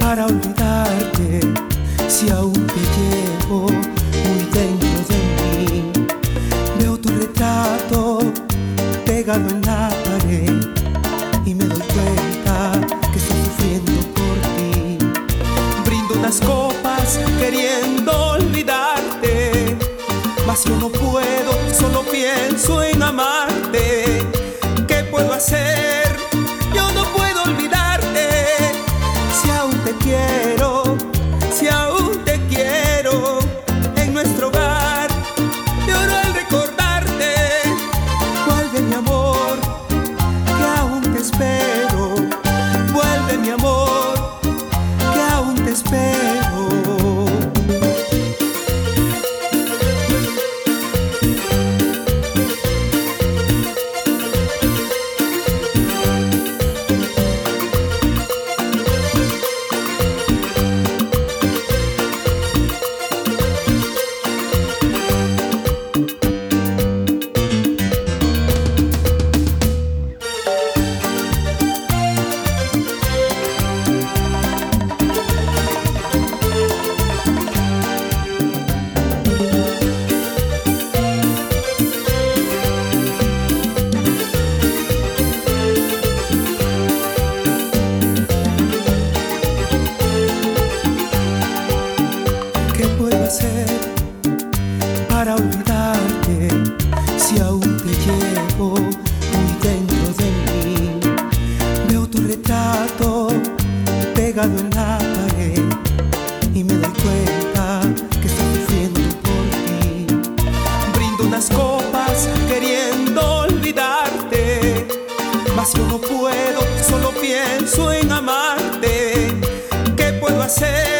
para olvidarte si aún te llevo muy dentro de mí? Veo tu retrato pegado en la pared y me doy cuenta que estoy sufriendo por ti. Brindo unas copas queriendo olvidarte, mas yo no puedo olvidarte si aún te llevo muy dentro de mí? Veo tu retrato pegado en la pared y me doy cuenta que estoy sufriendo por ti. Brindo unas copas queriendo olvidarte, mas yo no puedo, solo pienso en amarte. ¿Qué puedo hacer?